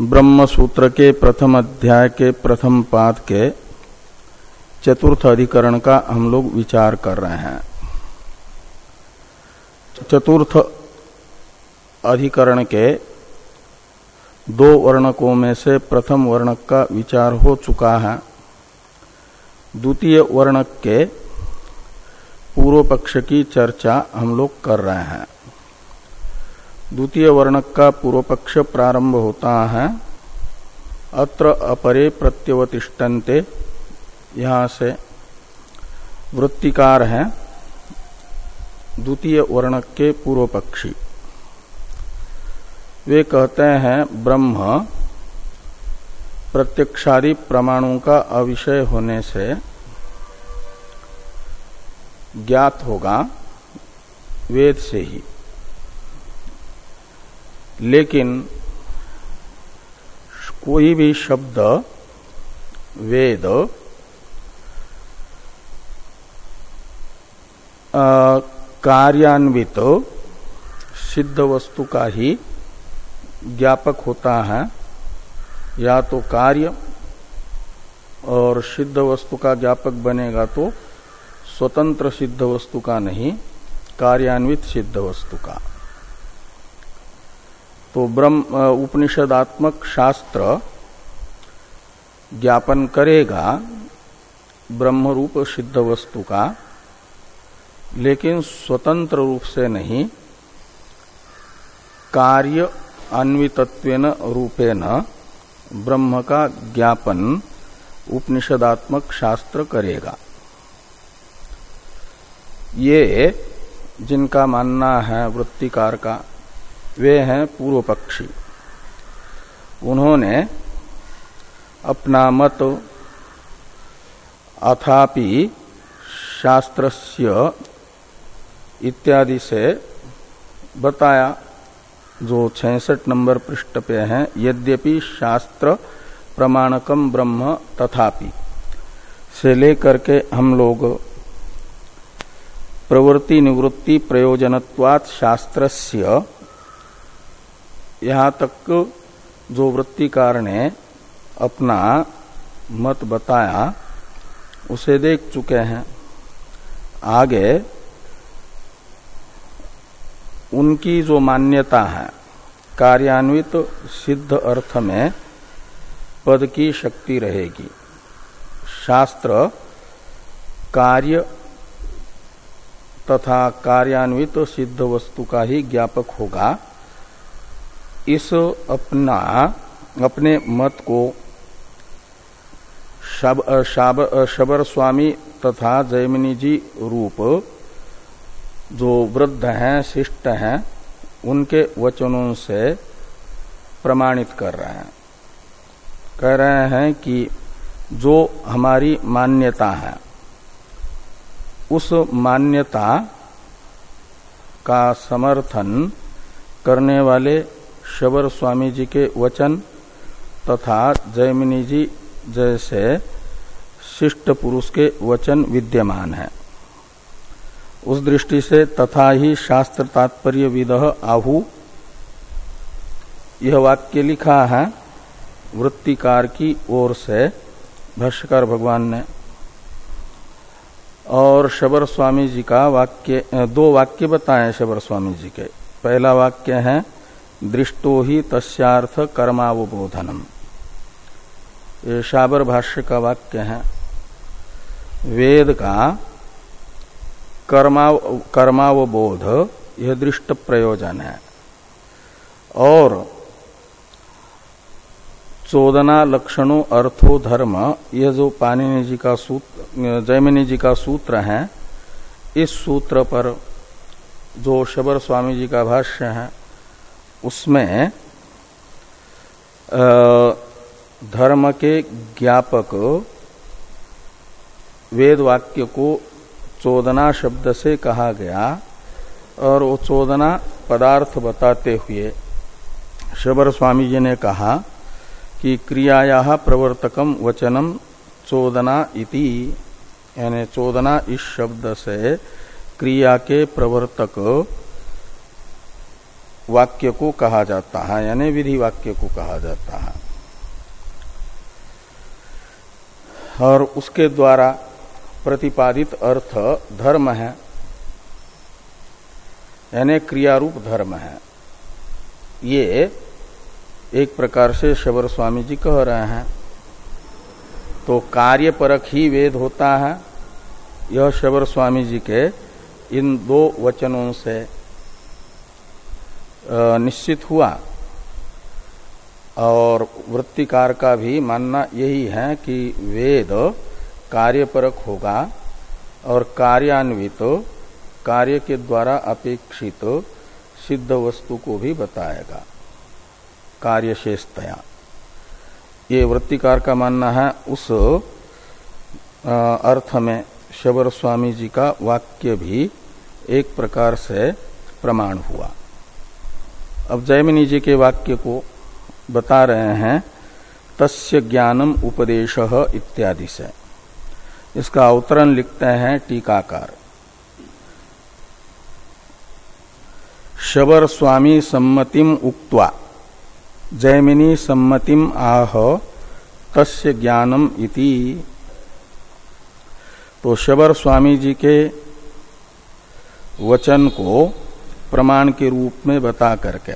ब्रह्म सूत्र के प्रथम अध्याय के प्रथम पाद के चतुर्थ अधिकरण का हम लोग विचार कर रहे हैं। चतुर्थ अधिकरण के दो वर्णकों में से प्रथम वर्णक का विचार हो चुका है। द्वितीय वर्णक के पूर्व पक्ष की चर्चा हम लोग कर रहे हैं। द्वितीय वर्णक का पूर्व पक्ष प्रारंभ होता है। अत्र अपरे प्रत्यवतिष्ठन्ते। यहाँ से वृत्तिकार है। द्वितीय वर्णक के पूर्व पक्षी वे कहते हैं, ब्रह्म प्रत्यक्षादि प्रमाणों का अविषय होने से ज्ञात होगा वेद से ही। लेकिन कोई भी शब्द वेद कार्यान्वित सिद्ध वस्तु का ही ज्ञापक होता है। या तो कार्य और सिद्ध वस्तु का ज्ञापक बनेगा तो स्वतंत्र सिद्ध वस्तु का नहीं, कार्यान्वित सिद्ध वस्तु का। तो ब्रह्म उपनिषदात्मक शास्त्र ज्ञापन करेगा ब्रह्म रूप सिद्ध वस्तु का, लेकिन स्वतंत्र रूप से नहीं, कार्य अन्वितत्वेन रूपेण ब्रह्म का ज्ञापन उपनिषदात्मक शास्त्र करेगा। ये जिनका मानना है वृत्तिकार का वे हैं पूर्व पक्षी। उन्होंने अपना मत अथापि शास्त्रस्य इत्यादि से बताया। जो छसठ नंबर पृष्ठ पे है, यद्यपि शास्त्र प्रमाणकम ब्रह्म तथापि। से लेकर के हम लोग प्रवृत्ति निवृत्ति प्रयोजनत्वात् शास्त्रस्य यहाँ तक जो वृत्तिकार ने अपना मत बताया, उसे देख चुके हैं। आगे, उनकी जो मान्यता है, कार्यान्वित सिद्ध अर्थ में पद की शक्ति रहेगी। शास्त्र, कार्य तथा कार्यान्वित सिद्ध वस्तु का ही ज्ञापक होगा। इस अपना अपने मत को शब, शब, शबर स्वामी तथा जयमिनी जी रूप जो वृद्ध हैं शिष्ट हैं उनके वचनों से प्रमाणित कर रहे हैं। कह रहे हैं कि जो हमारी मान्यता है उस मान्यता का समर्थन करने वाले शबर स्वामी जी के वचन तथा जयमिनी जी जैसे शिष्ट पुरुष के वचन विद्यमान है। उस दृष्टि से तथा ही शास्त्र तात्पर्य विद आहु। यह वाक्य लिखा है, वृत्तिकार की ओर से, भाष्यकार भगवान ने। और शबर स्वामी जी का वाक्य, दो वाक्य बताए शबर स्वामी जी के। पहला वाक्य है दृष्टो ही तस्यार्थ कर्मावबोधनम ये शाबर भाष्य का वाक्य है, वेद का कर्मा, कर्मावबोध, यह दृष्ट प्रयोजन है। और चोदना लक्षणों अर्थो धर्म, यह जो पाणिनि जी का सूत्र जयमिनी जी का सूत्र है, इस सूत्र पर जो शबर स्वामी जी का भाष्य है उसमें धर्म के ज्ञापक वेद वाक्य को चोदना शब्द से कहा गया और वो चोदना पदार्थ बताते हुए शबर स्वामी जी ने कहा कि क्रियाया प्रवर्तकम वचनम चोदना इति, यानी चोदना इस शब्द से क्रिया के प्रवर्तक वाक्य को कहा जाता है, यानी विधि वाक्य को कहा जाता है। और उसके द्वारा प्रतिपादित अर्थ धर्म है, यानी क्रियारूप धर्म है। ये एक प्रकार से शबर स्वामी जी कह रहे हैं। तो कार्य परक ही वेद होता है। यह शबर स्वामी जी के इन दो वचनों से निश्चित हुआ। और वृत्तिकार का भी मानना यही है कि वेद कार्यपरक होगा और कार्यान्वित कार्य के द्वारा अपेक्षित सिद्ध वस्तु को भी बताएगा। कार्यशेषतया ये वृत्तिकार का मानना है, उस अर्थ में शबर स्वामी जी का वाक्य भी एक प्रकार से प्रमाण हुआ। अब जयमिनी जी के वाक्य को बता रहे हैं, तस्य ज्ञानम उपदेश इत्यादि से। इसका अवतरण लिखते हैं टीकाकार। शबर स्वामी सम्मतिम उक्त्वा, जैमिनी सम्मतिम आह, तस्य ज्ञानम इति। तो शबर स्वामी जी के वचन को प्रमाण के रूप में बता करके।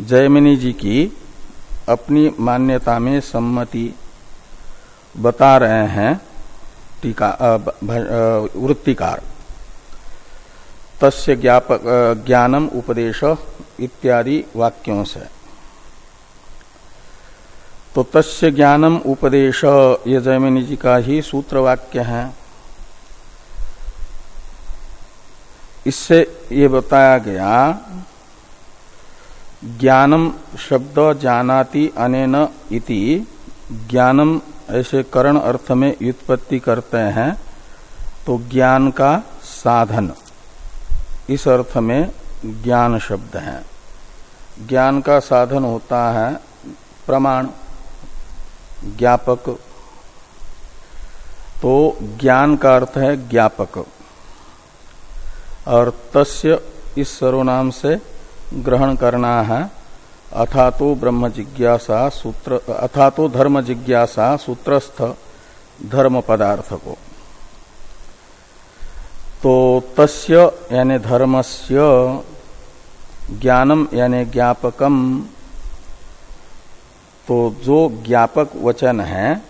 जयमिनी जी की अपनी मान्यता में सम्मति बता रहे हैं, टीका वृत्तिकार। तस्य ज्ञापक ज्ञानम उपदेश इत्यादि वाक्यों से। तो तस्य ज्ञानम उपदेश, ये जयमिनी जी का ही सूत्र वाक्य है। इससे ये बताया गया, ज्ञानम शब्द जानाति अनेन इति, ज्ञानम ऐसे करण अर्थ में व्युत्पत्ति करते हैं तो ज्ञान का साधन। इस अर्थ में ज्ञान शब्द है। ज्ञान का साधन होता है प्रमाण, ज्ञापक। तो ज्ञान का अर्थ है ज्ञापक। और तस्य इस सर्वनाम से ग्रहण करना है। अथा तो ब्रह्म जिज्ञासा सूत्र अथा तो धर्म जिज्ञासा सूत्रस्थ धर्म पदार्थ को तो तस्य यानी धर्मस्य, ज्ञानम यानी ज्ञापकम। तो जो ज्ञापक वचन है,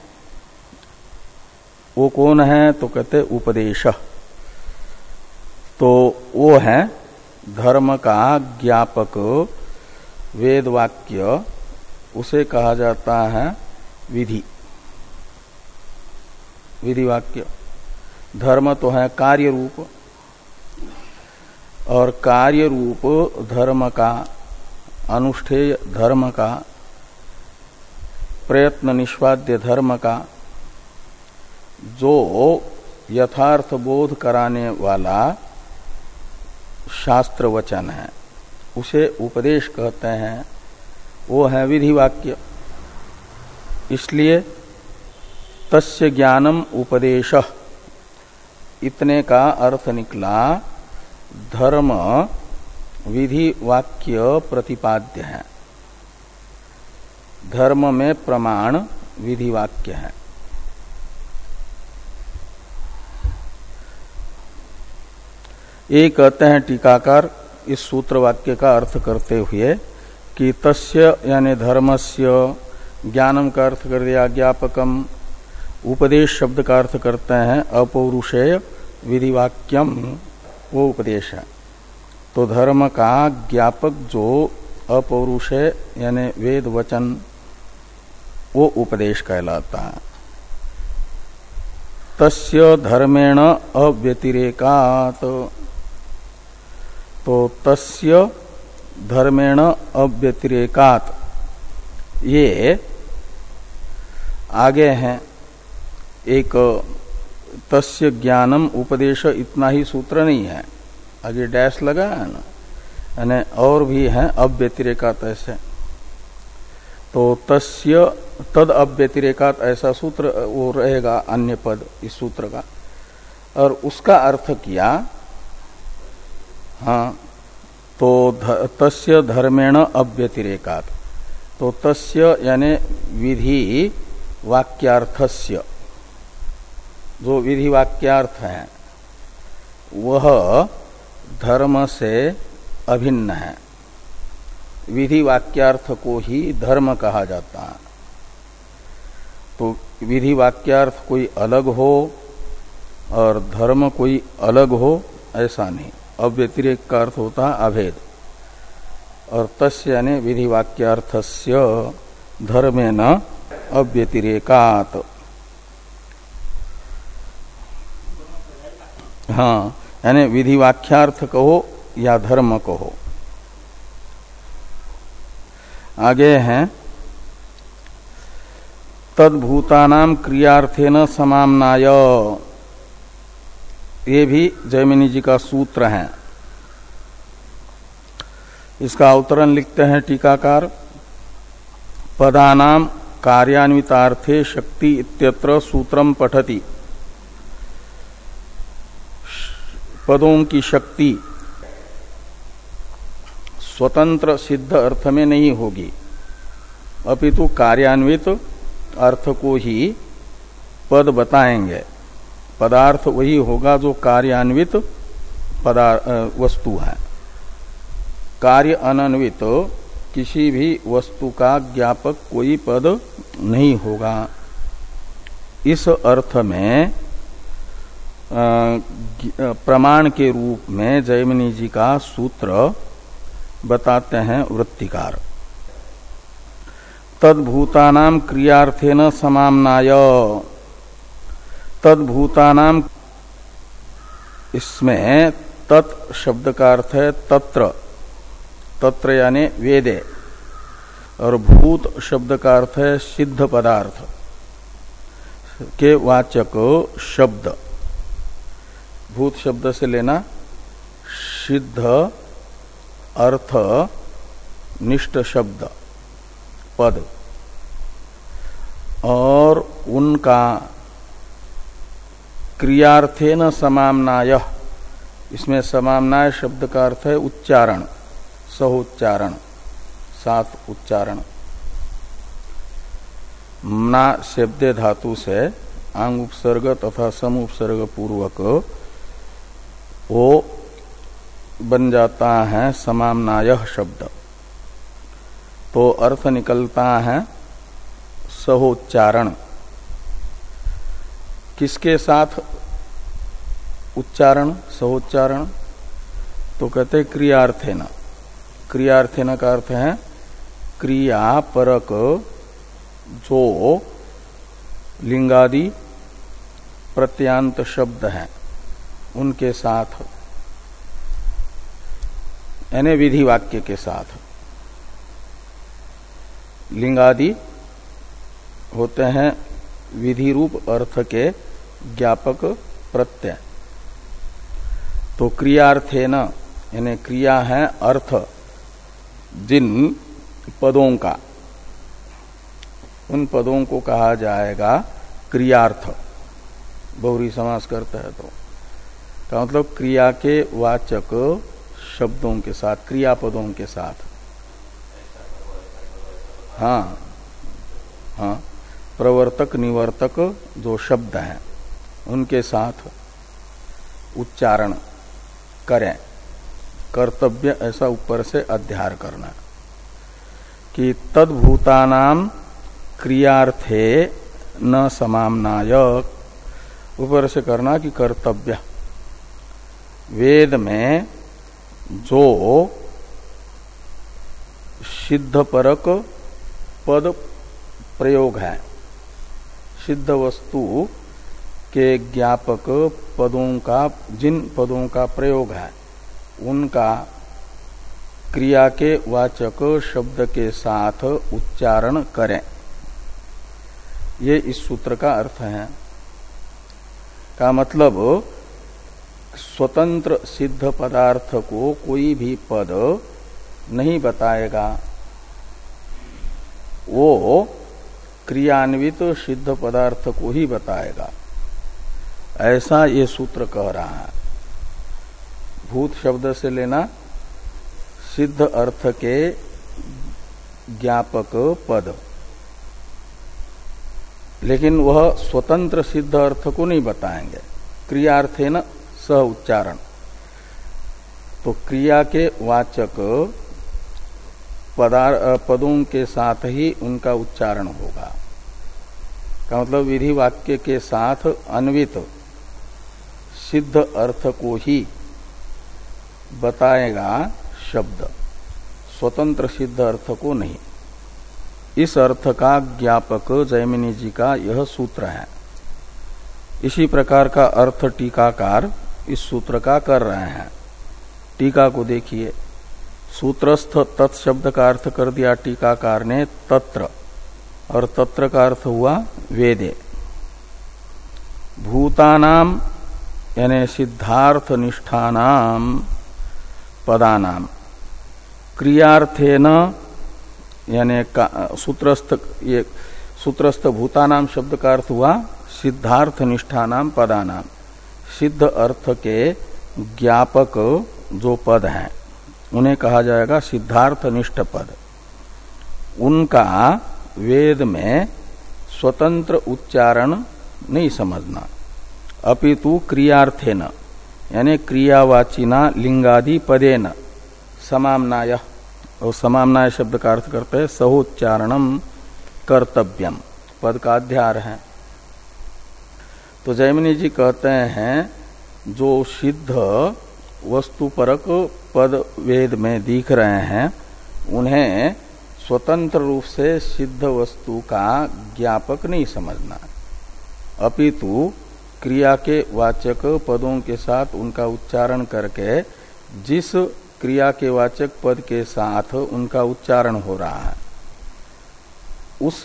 वो कौन है? तो कहते उपदेश। तो वो है धर्म का ज्ञापक। वेद वाक्य, उसे कहा जाता है विधि। विधि वाक्य। धर्म तो है कार्य रूप और कार्य रूप धर्म का, अनुष्ठेय धर्म का, प्रयत्न निष्पाद्य धर्म का, जो यथार्थ बोध कराने वाला शास्त्र वचन है। उसे उपदेश कहते हैं, वो है विधि वाक्य इसलिए तस्य ज्ञानम उपदेश। इतने का अर्थ निकला, धर्म विधि वाक्य प्रतिपाद्य है। धर्म में प्रमाण विधि वाक्य है। ये कहते हैं टीकाकार इस सूत्र वाक्य का अर्थ करते हुए कि तस्य यानी धर्मस्य ज्ञानम का अर्थ कर दिया, ज्ञापकम, उपदेश शब्द का अर्थ करते हैं, अपौरुषेय विधिवाक्यम, वो उपदेश है। तो धर्म का ज्ञापक जो अपौरुषेय यानी वेद वचन, वो उपदेश कहलाता है। तस्य धर्मेण अव्यतिरेकात। तो तस्य धर्मेण अव्यतिरेकात। ये आगे हैं। एक तस्य ज्ञानम उपदेश इतना ही सूत्र नहीं है। आगे डैश लगा है ना? यानी और भी है अव्यतिरेकात ऐसे। तो तस्य तद अव्यतिरेकात ऐसा सूत्र वो रहेगा अन्य पद इस सूत्र का। और उसका अर्थ किया हाँ तो तस्य धर्मेण अव्यतिरेकात। तो तस्य यानी विधि वाक्यार्थस्य। जो विधि वाक्यार्थ है, वह धर्म से अभिन्न है। विधि वाक्यार्थ को ही धर्म कहा जाता है। तो विधि वाक्यार्थ कोई अलग हो और धर्म कोई अलग हो, ऐसा नहीं। अव्यतिरेक का अर्थ होता है अभेद और तस्य यानी वाक्यार्थस्य धर्मे न अव्यतिरेकात। हाँ यानी विधि वाक्यार्थ कहो या धर्म कहो। आगे हैं तदभूतानाम क्रियार्थेन समामनाय। ये भी जयमिनी जी का सूत्र है। इसका अवतरण लिखते हैं टीकाकार। पदानाम कार्यान्वितार्थे शक्ति इत्यत्र सूत्रम पठति। पदों की शक्ति स्वतंत्र सिद्ध अर्थ में नहीं होगी। अपितु कार्यान्वित अर्थ को ही पद बताएँगे। पदार्थ वही होगा जो कार्यान्वित वस्तु है। कार्य अनन्वित, किसी भी वस्तु का ज्ञापक कोई पद नहीं होगा। इस अर्थ में प्रमाण के रूप में जयमिनी जी का सूत्र बताते हैं वृत्तिकार। तदभूतानाम क्रियार्थेन समामनाय। तदभूतानाम इसमें तत् शब्द का अर्थ है तत्र। तत्र यानी वेदे। और भूत शब्द का अर्थ है सिद्ध पदार्थ। के वाचक शब्द। भूत शब्द से लेना सिद्ध अर्थ निष्ठ शब्द पद। और उनका क्रियार्थे न समामनाय। इसमें समामनाय शब्द का अर्थ है उच्चारण सहोच्चारण सात उच्चारण। ना शब्द धातु से आंग उपसर्ग तथा सम उपसर्ग पूर्वक वो बन जाता है समामनाय शब्द। तो अर्थ निकलता है सहोच्चारण किसके साथ उच्चारण, सहोच्चारण? तो कहते क्रियार्थेन। क्रियार्थेन का अर्थ है क्रिया परक जो लिंगादि प्रत्यांत शब्द हैं, उनके साथ। यानी विधि वाक्य के साथ। लिंगादि होते हैं विधि रूप अर्थ के ज्ञापक प्रत्यय। तो क्रियार्थे न यानी क्रिया है अर्थ, जिन पदों का। उन पदों को कहा जाएगा क्रियार्थ। बहुरी समास करता है तो। का मतलब क्रिया के वाचक शब्दों के साथ, क्रियापदों के साथ। हाँ हाँ प्रवर्तक निवर्तक जो शब्द हैं। उनके साथ उच्चारण करें। कर्तव्य ऐसा ऊपर से अध्यार करना कि तदभूतानाम क्रियार्थे न समामनायक ऊपर से करना कि कर्तव्य। वेद में जो सिद्ध परक पद प्रयोग है, सिद्ध वस्तु के ज्ञापक पदों का, जिन पदों का प्रयोग है, उनका क्रिया के वाचक शब्द के साथ उच्चारण करें। ये इस सूत्र का अर्थ है। का मतलब स्वतंत्र सिद्ध पदार्थ को कोई भी पद नहीं बताएगा। वो क्रियान्वित सिद्ध पदार्थ को ही बताएगा। ऐसा ये सूत्र कह रहा है। भूत शब्द से लेना सिद्ध अर्थ के ज्ञापक पद। लेकिन वह स्वतंत्र सिद्ध अर्थ को नहीं बताएँगे। क्रियार्थे न सह उच्चारण। तो क्रिया के वाचक पदार, पदों के साथ ही उनका उच्चारण होगा। का मतलब विधि वाक्य के साथ अन्वित सिद्ध अर्थ को ही बताएगा शब्द। स्वतंत्र सिद्ध अर्थ को नहीं। इस अर्थ का ज्ञापक जयमिनी जी का यह सूत्र है। इसी प्रकार का अर्थ टीकाकार इस सूत्र का कर रहे हैं। टीका को देखिए। सूत्रस्थ तत्शब्द का अर्थ कर दिया टीकाकार ने तत्र, और तत्र का अर्थ हुआ वेदे। भूतानाम यानी सिद्धार्थ निष्ठानाम पदानाम क्रियार्थेन, यानी सूत्रस्थ, ये सूत्रस्थ भूतानाम शब्द का अर्थ हुआ सिद्धार्थ निष्ठानाम पदानाम सिद्ध अर्थ के ज्ञापक जो पद हैं, उन्हें कहा जाएगा सिद्धार्थ निष्ठ पद उनका वेद में स्वतंत्र उच्चारण नहीं समझना। अपितु क्रियार्थेन, यानी क्रियावाचिना लिंगादि पदेन समामनाय और समामनाय शब्द का अर्थ करते हैं सहोच्चारणम कर्तव्यम पद का अध्यार है। तो जयमिनी जी कहते हैं, जो सिद्ध वस्तुपरक पद वेद में दिख रहे हैं, उन्हें स्वतंत्र रूप से सिद्ध वस्तु का ज्ञापक नहीं समझना। अपितु क्रिया के वाचक पदों के साथ उनका उच्चारण करके, जिस क्रिया के वाचक पद के साथ उनका उच्चारण हो रहा है, उस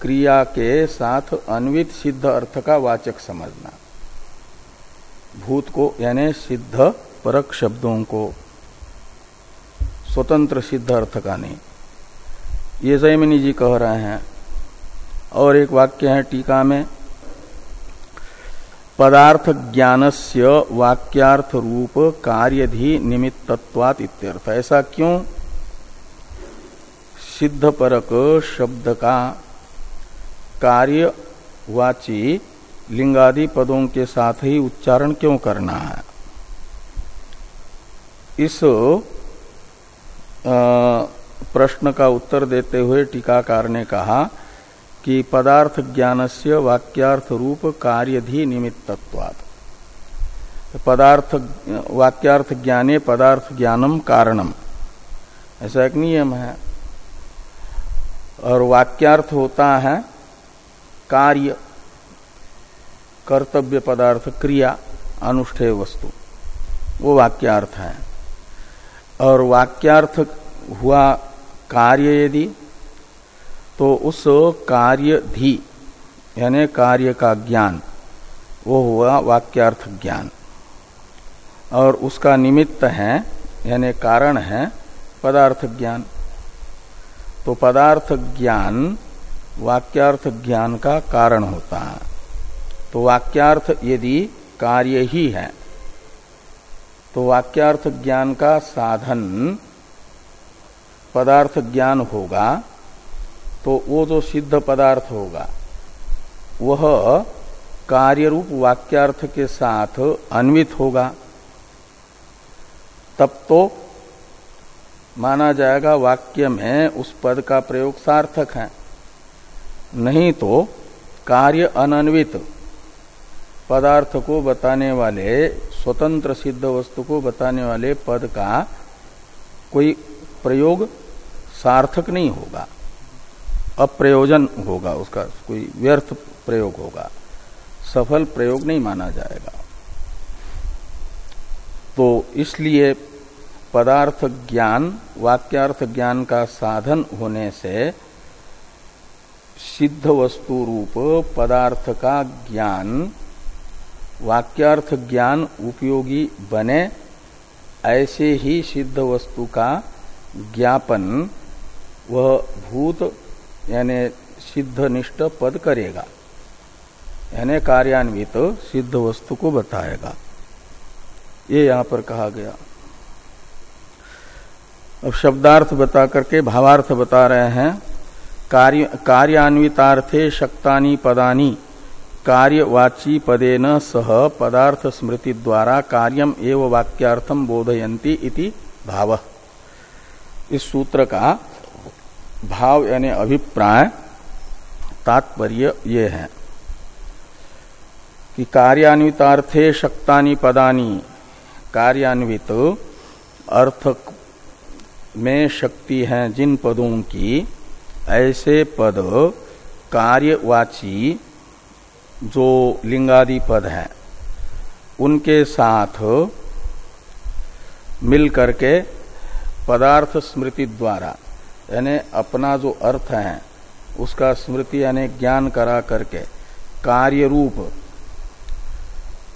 क्रिया के साथ अन्वित सिद्ध अर्थ का वाचक समझना। भूत को, यानी सिद्ध परक शब्दों को, स्वतंत्र सिद्ध अर्थ का नहीं। ये जयमिनी जी कह रहे हैं, और एक वाक्य है टीका में पदार्थ ज्ञानस्य वाक्यार्थ रूप कार्यधि निमित्तत्वात इत्यर्थ। ऐसा क्यों? सिद्ध परक शब्द का कार्यवाची लिंगादि पदों के साथ ही उच्चारण क्यों करना है? इस प्रश्न का उत्तर देते हुए टीकाकार ने कहा कि पदार्थ ज्ञान से वाक्यार्थ रूप कार्यधि निमित्तत्वात्। पदार्थ वाक्यार्थ ज्ञाने पदार्थ ज्ञानम कारणम। ऐसा एक नियम है। और वाक्यार्थ होता है कार्य, कर्तव्य पदार्थ, क्रिया, अनुष्ठेय वस्तु। वो वाक्यार्थ है। और वाक्यार्थ हुआ कार्य यदि तो उस कार्य धी, यानी कार्य का ज्ञान, वो हुआ वाक्यार्थ ज्ञान। और उसका निमित्त है, यानी कारण है, पदार्थ ज्ञान। तो पदार्थ ज्ञान, वाक्यार्थ ज्ञान का कारण होता है। तो वाक्यार्थ यदि कार्य ही है तो वाक्यार्थ ज्ञान का साधन, पदार्थ ज्ञान होगा तो वो जो सिद्ध पदार्थ होगा, वह कार्य रूप वाक्यार्थ के साथ अन्वित होगा। तब तो माना जाएगा वाक्य में उस पद का प्रयोग सार्थक है। नहीं तो कार्य अनन्वित, पदार्थ को बताने वाले, स्वतंत्र सिद्ध वस्तु को बताने वाले पद का कोई प्रयोग सार्थक नहीं होगा। अप्रयोजन होगा, उसका कोई व्यर्थ प्रयोग होगा। सफल प्रयोग नहीं माना जाएगा। तो इसलिए पदार्थ ज्ञान, वाक्यार्थ ज्ञान का साधन होने से सिद्ध वस्तु रूप, पदार्थ का ज्ञान, वाक्यार्थ ज्ञान उपयोगी बने, ऐसे ही सिद्ध वस्तु का ज्ञापन, वह भूत यानी सिद्ध निष्ठ पद करेगा। यानी कार्यान्वित तो सिद्ध वस्तु को बताएगा। ये यहाँ पर कहा गया। अब शब्दार्थ बता करके भावार्थ बता रहे हैं। कार्य, कार्यान्वितार्थे शक्तानी पदानी कार्यवाची पदेन सह पदार्थ स्मृति द्वारा कार्यम एवं वाक्यार्थम बोधयंती इति भाव। इस सूत्र का भाव यानी अभिप्राय तात्पर्य ये है कि कार्यान्वितार्थे शक्तानी पदानी। कार्यान्वित अर्थ में शक्ति है जिन पदों की। ऐसे पद कार्यवाची जो लिंगादि पद हैं, उनके साथ मिल करके पदार्थ स्मृति द्वारा यानी अपना जो अर्थ है, उसका स्मृति यानी ज्ञान करा करके कार्य रूप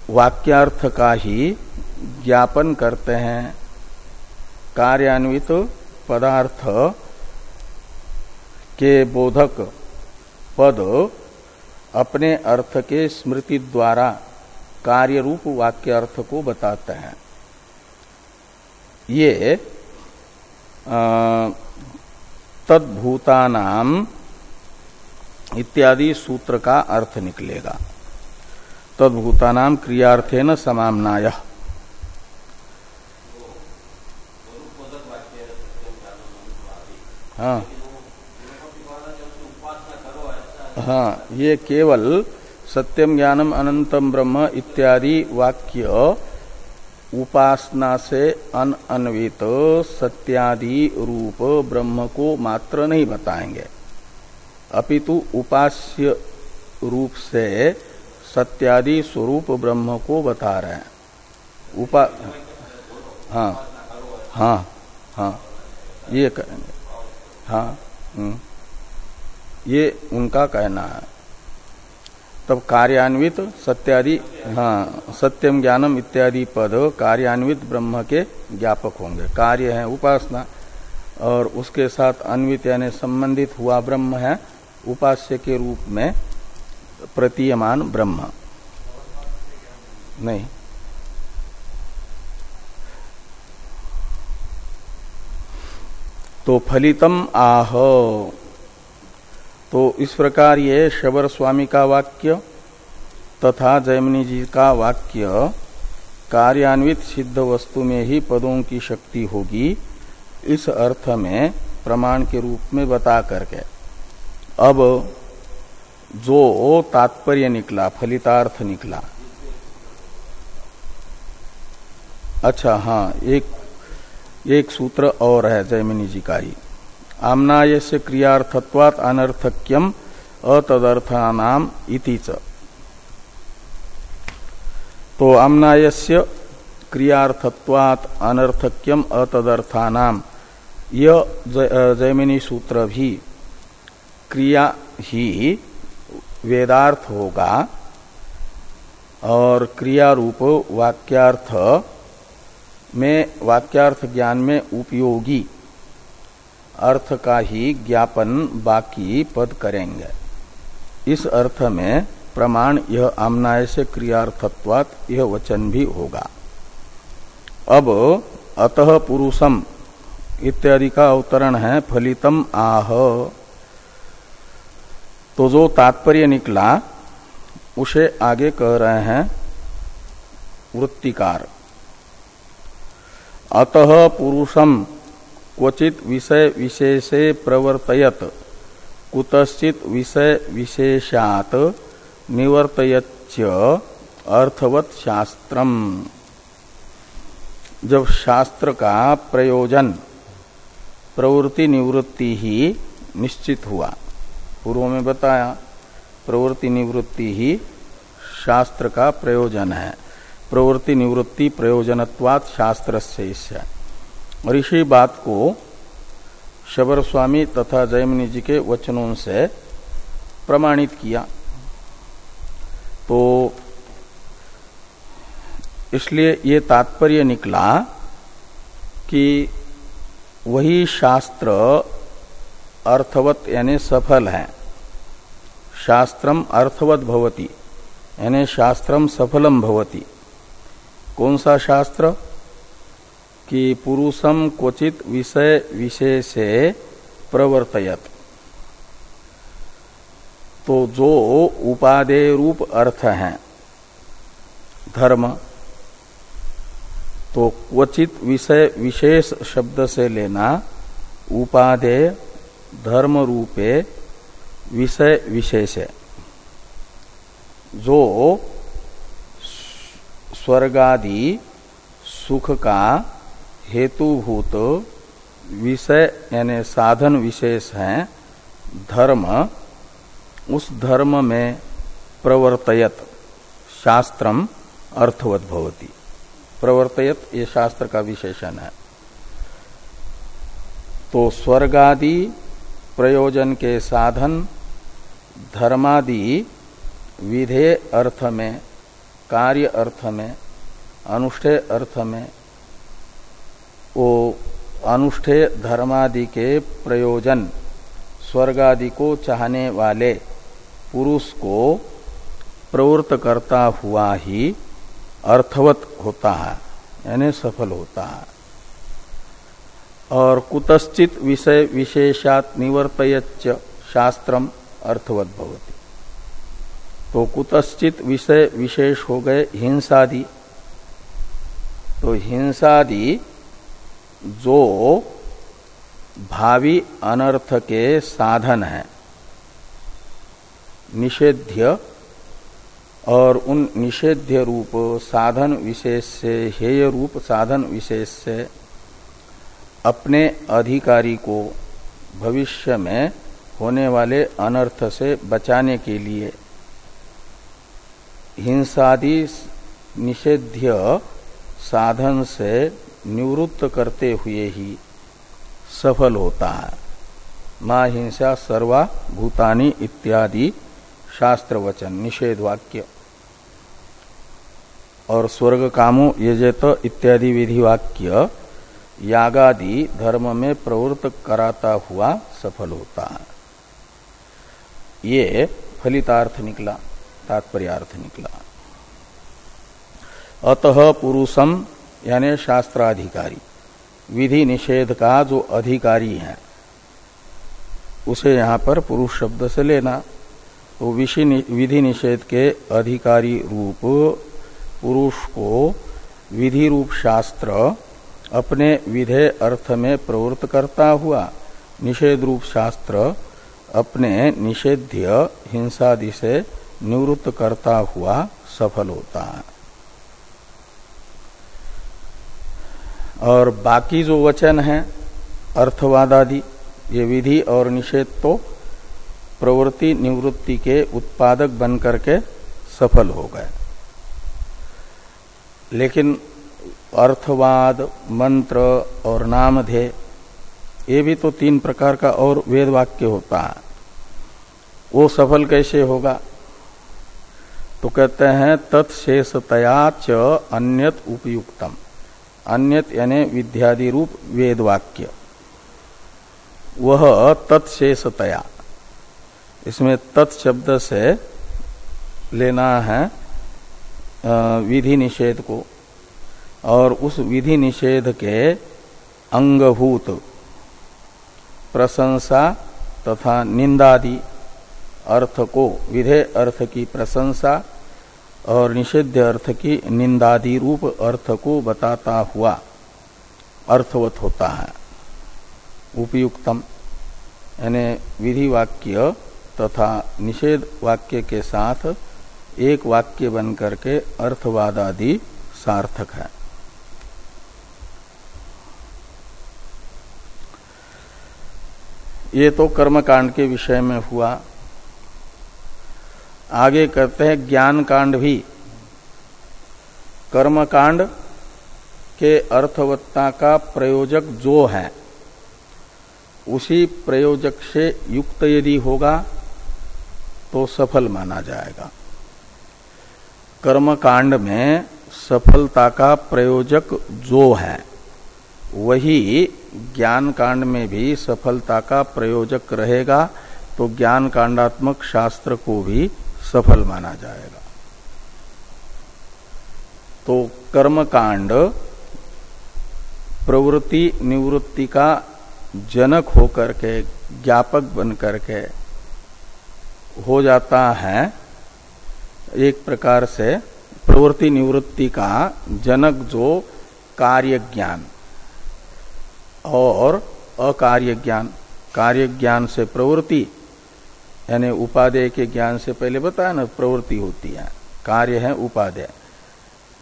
वाक्यार्थ का ही ज्ञापन करते हैं। कार्यान्वित पदार्थ के बोधक पद अपने अर्थ के स्मृति द्वारा कार्य रूप वाक्य अर्थ को बताते हैं। ये तद्भूता नाम इत्यादि सूत्र का अर्थ निकलेगा। तद्भूता नाम क्रियार्थे न समामनाय। हाँ। हाँ ये केवल सत्यम ज्ञानम अनंतम ब्रह्म इत्यादि वाक्य उपासना से अन अन्वित सत्यादि रूप ब्रह्म को मात्र नहीं बताएँगे। अपितु उपास्य रूप से सत्यादि स्वरूप ब्रह्म को बता रहे हैं। उपा हाँ हाँ हाँ ये कहेंगे हाँ हम्म ये उनका कहना है। तब कार्यान्वित सत्यादि हाँ सत्यम ज्ञानम इत्यादि पद कार्यान्वित ब्रह्म के ज्ञापक होंगे। कार्य है उपासना और उसके साथ अन्वित यानी संबंधित हुआ ब्रह्म है, उपास्य के रूप में प्रतीयमान ब्रह्म। नहीं। तो फलितम आह। तो इस प्रकार ये शबर स्वामी का वाक्य तथा जयमनी जी का वाक्य कार्यान्वित सिद्ध वस्तु में ही पदों की शक्ति होगी, इस अर्थ में प्रमाण के रूप में बता करके। अब जो तात्पर्य निकला, फलितार्थ निकला। अच्छा हाँ एक एक सूत्र और है जयमिनी जी का ही। आमनाय से क्रियार्थत्वात अनर्थक्यम अतदर्थानाम इति च। तो आमनायस्य क्रियार्थत्वात अनर्थक्यम अतदर्थानाम। यह जयमिनी सूत्र भी क्रिया ही वेदार्थ होगा और क्रिया रूप वाक्यार्थ में, वाक्यार्थ ज्ञान में उपयोगी। अर्थ का ही ज्ञापन बाकी पद करेंगे। इस अर्थ में प्रमाण यह आमनाय से क्रियार्थत्वात यह वचन भी होगा। अब अतः पुरुषम इत्यादि का अवतरण है, फलितम आह। तो जो तात्पर्य निकला, उसे आगे कह रहे हैं वृत्तिकार। अतः पुरुषम क्वचित विषय विशेषे प्रवर्तयत। कुतश्चित विषय विशेषात निवर्तयच्च अर्थवत शास्त्रम। जब शास्त्र का प्रयोजन, प्रवृत्ति निवृत्ति ही निश्चित हुआ। पूर्व में बताया, प्रवृत्ति निवृत्ति ही शास्त्र का प्रयोजन है। प्रवृत्ति निवृत्ति प्रयोजनत्वात शास्त्र से और इसी बात को शबर स्वामी तथा जयमिनी जी के वचनों से प्रमाणित किया। तो इसलिए ये तात्पर्य निकला कि वही शास्त्र अर्थवत यानी सफल है। शास्त्रम अर्थवत भवती, यानी शास्त्रम सफलम भवती। कौन सा शास्त्र? कि पुरुषम क्वचित विषय विशेषे प्रवर्तयत। तो जो उपादेय रूप अर्थ है, धर्म तो क्वचित विषय विशेष शब्द से लेना उपादेय धर्म रूपे विषय विशेष। है जो स्वर्गादि सुख का हेतुभूत विषय, यानी साधन विशेष है, धर्म, उस धर्म में प्रवर्तयत, शास्त्रम अर्थवत भवती। प्रवर्तयत, ये शास्त्र का विशेषण है। तो स्वर्गादि प्रयोजन के साधन, धर्मादि विधेय अर्थ में, कार्य अर्थ में, अनुष्ठेय अर्थ में वो अनुष्ठेय धर्मादि के प्रयोजन, स्वर्गादि को चाहने वाले पुरुष को प्रवृत्त करता हुआ ही अर्थवत होता है, यानी सफल होता है। और कुतश्चित विषय विशेषात निवर्तयच शास्त्रम अर्थवत भवती। तो कुतश्चित विषय विशेष हो गए हिंसादि। तो हिंसादि जो भावी अनर्थ के साधन है, निषेध्य और उन निषेध्य रूप साधन विशेष से, हेय रूप साधन विशेष से अपने अधिकारी को भविष्य में होने वाले अनर्थ से बचाने के लिए हिंसादि निषेध्य साधन से निवृत्त करते हुए ही सफल होता है। माँ हिंसा सर्वा भूतानी इत्यादि शास्त्र वचन, निषेध वाक्य। और स्वर्ग कामो यजत इत्यादि विधि वाक्य यागादि धर्म में प्रवृत्त कराता हुआ सफल होता है। ये फलितार्थ निकला, तात्पर्यार्थ निकला। अतः पुरुषम यानी शास्त्राधिकारी, विधि निषेध का जो अधिकारी है, उसे यहाँ पर पुरुष शब्द से लेना। तो विधि निषेध के अधिकारी रूप पुरुष को विधि रूप शास्त्र अपने विधेय अर्थ में प्रवृत्त करता हुआ, निषेध रूप शास्त्र अपने निषेध्य हिंसादि से निवृत्त करता हुआ सफल होता है। और बाकी जो वचन है अर्थवाद आदि ये विधि और निषेध तो प्रवृत्ति निवृत्ति के उत्पादक बन करके सफल हो गए। लेकिन अर्थवाद, मंत्र और नामधेय, ये भी तो तीन प्रकार का और वेद वाक्य होता है। वो सफल कैसे होगा? तो कहते हैं, तत्शेषतया च अन्यत उपयुक्तम। अन्यत यानी विद्यादि रूप वेद वाक्य वह तत्शेषतया। इसमें तत्शब्द से लेना है विधि निषेध को। और उस विधि निषेध के अंगभूत प्रशंसा तथा निंदादि अर्थ को, विधेय अर्थ की प्रशंसा और निषिद्ध अर्थ की निंदादि रूप अर्थ को बताता हुआ अर्थवत होता है। उपयुक्तम, यानी विधि वाक्य तथा निषेध वाक्य के साथ एक वाक्य बन करके अर्थवाद आदि सार्थक है। ये तो कर्मकांड के विषय में हुआ। आगे कहते हैं ज्ञान कांड भी। कर्म कांड के अर्थवत्ता का प्रयोजक जो है, उसी प्रयोजक से युक्त यदि होगा तो सफल माना जाएगा। कर्म कांड में सफलता का प्रयोजक जो है, वही ज्ञान कांड में भी सफलता का प्रयोजक रहेगा तो ज्ञान कांडात्मक शास्त्र को भी सफल माना जाएगा। तो कर्म कांड प्रवृत्ति निवृत्ति का जनक होकर के, ज्ञापक बन करके हो जाता है। एक प्रकार से प्रवृत्ति निवृत्ति का जनक जो कार्य ज्ञान और अकार्य ज्ञान कार्य ज्ञान से प्रवृत्ति यानी उपादेय के ज्ञान से पहले बताया ना, प्रवृत्ति होती है, कार्य है उपादेय।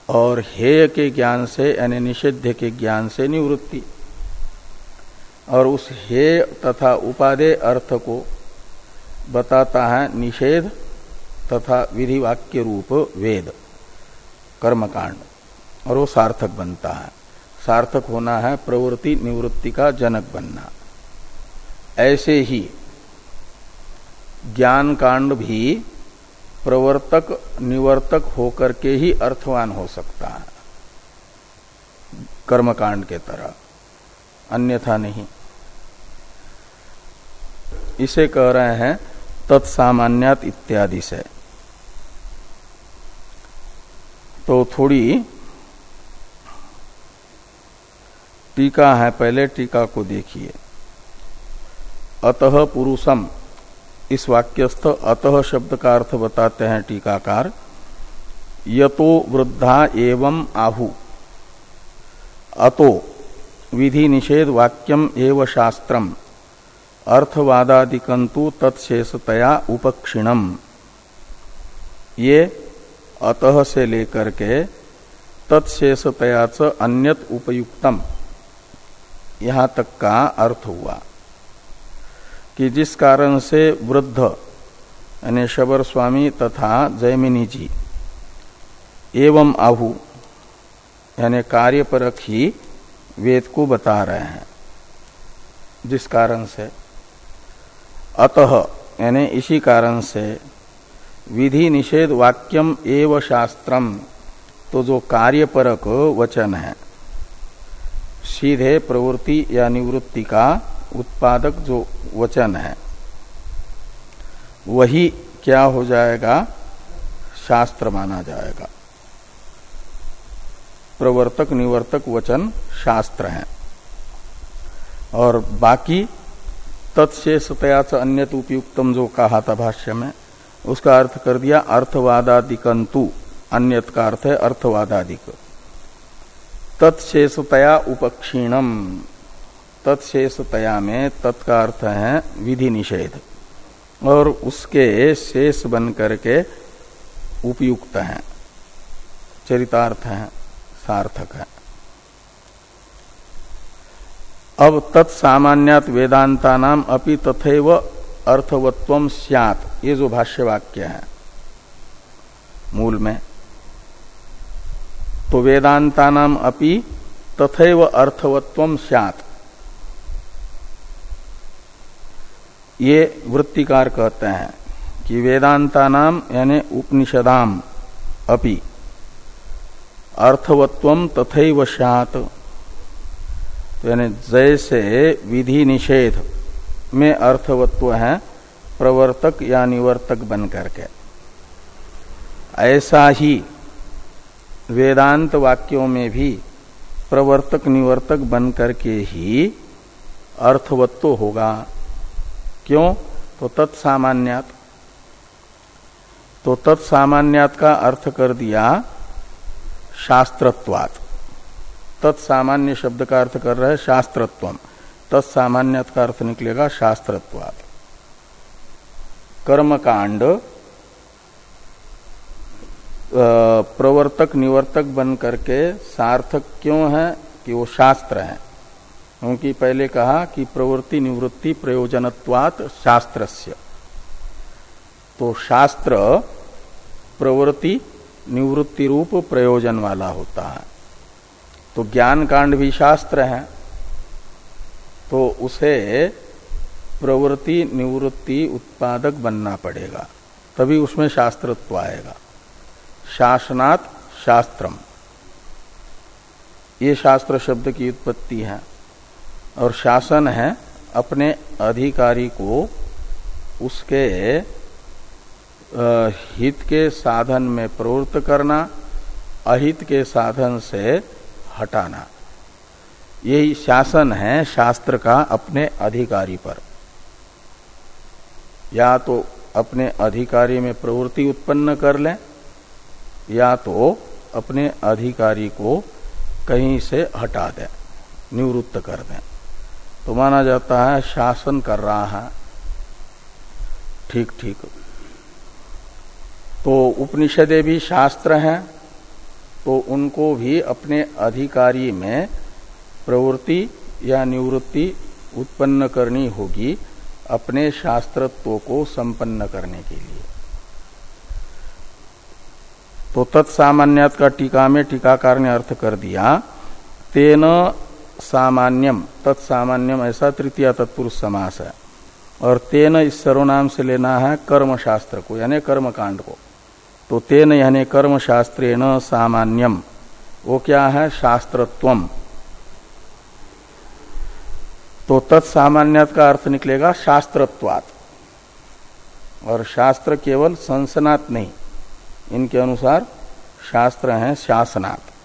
और हेय के ज्ञान से, यानी निषिद्ध के ज्ञान से निवृत्ति। और उस हेय तथा उपादेय अर्थ को बताता है निषेध तथा विधि वाक्य रूप वेद, कर्मकांड। और वो सार्थक बनता है। सार्थक होना है प्रवृत्ति निवृत्ति का जनक बनना। ऐसे ही ज्ञान कांड भी प्रवर्तक, निवर्तक होकर के ही अर्थवान हो सकता है। कर्मकांड के तरह। अन्यथा नहीं। इसे कह रहे हैं, तत्सामान्यात इत्यादि से। तो थोड़ी टीका है, पहले टीका को देखिए। अतः पुरुषम इस वाक्यस्थ अतः शब्द का अर्थ बताते हैं टीकाकार। यतो वृद्धा एवं आहु। अतो, विधि निषेध वाक्यम एव शास्त्रम। अर्थवादादिकंतु तत्शेषतया उपक्षिणम। ये, अतः से लेकर के तत्शेषतयाच अन्यत उपयुक्तम। यहाँ तक का अर्थ हुआ। कि जिस कारण से वृद्ध, यानी शबर स्वामी तथा जयमिनी जी, एवं आहु, यानी कार्यपरक ही वेद को बता रहे हैं, जिस कारण से। अतः, यानी इसी कारण से विधि निषेध वाक्यम एव शास्त्रम तो जो कार्यपरक वचन है, सीधे प्रवृत्ति या निवृत्ति का उत्पादक जो वचन है, वही क्या हो जाएगा? शास्त्र माना जाएगा। प्रवर्तक निवर्तक वचन शास्त्र है। और बाकी तत्शेषतयाच अन्य उपयुक्तम जो कहा था भाष्य में, उसका अर्थ कर दिया अर्थवादादिकंतु अन्यत का अर्थ है अर्थवादादिक। तत्शेषतया उपक्षीणम। तत्शेषतया में तत्का अर्थ है विधि निषेध और उसके शेष बन करके उपयुक्त है चरितार्थ है सार्थक। है अब तत्सामान्यात वेदांता नाम अपि तथैव अर्थवत्व सियात। ये जो भाष्य वाक्य है, मूल में तो वेदांता नाम अपि तथैव अर्थवत्व सियात। ये वृत्तिकार कहते हैं कि वेदांता नाम यानी उपनिषदाम, अपि, अर्थवत्व तथैव सात तो यानी जैसे विधि निषेध में अर्थवत्व है, प्रवर्तक या निवर्तक बन करके ऐसा ही वेदांत वाक्यों में भी प्रवर्तक निवर्तक बन करके ही अर्थवत्व होगा। क्यों? तो तत्सामान्यात। तो तत्सामान्यात का अर्थ कर दिया शास्त्रत्वात। तत्सामान्य शब्द का अर्थ कर रहे शास्त्रत्व तत्सामान्यत का अर्थ निकलेगा शास्त्रत्वात। कर्मकांड प्रवर्तक निवर्तक बन करके सार्थक क्यों है कि वो शास्त्र है? क्योंकि पहले कहा कि प्रवृत्ति निवृत्ति प्रयोजनत्वात शास्त्रस्य। तो शास्त्र प्रवृत्ति निवृत्ति रूप प्रयोजन वाला होता है। तो ज्ञान कांड भी शास्त्र है। तो उसे प्रवृत्ति निवृत्ति उत्पादक बनना पड़ेगा। तभी उसमें शास्त्रत्व आएगा। शासनात् शास्त्रम। ये शास्त्र शब्द की उत्पत्ति है। और शासन है अपने अधिकारी को उसके हित के साधन में प्रवृत्त करना, अहित के साधन से हटाना। यही शासन है शास्त्र का अपने अधिकारी पर। या तो अपने अधिकारी में प्रवृत्ति उत्पन्न कर लें, या तो अपने अधिकारी को कहीं से हटा दें, निवृत्त कर दें। तो माना जाता है शासन कर रहा है। ठीक ठीक। तो उपनिषदे भी शास्त्र हैं तो उनको भी अपने अधिकारी में प्रवृत्ति या निवृत्ति उत्पन्न करनी होगी अपने शास्त्रत्व को संपन्न करने के लिए। तो तत्सामान्यत का टीका में टीकाकार ने अर्थ कर दिया, तेन सामान्यम, तत्सामान्यम, ऐसा तृतीय तत्पुरुष समास है। और तेन इस सर्वनाम से लेना है कर्म शास्त्र को यानी कर्म कांड को तो तेन यानी कर्म शास्त्रेण सामान्यम। वो क्या है? शास्त्रत्वम। तो तत्सामान्यत का अर्थ निकलेगा शास्त्रत्वात। और शास्त्र केवल संसनात नहीं, इनके अनुसार शास्त्र है शासनात्।